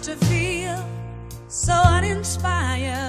to feel so uninspired.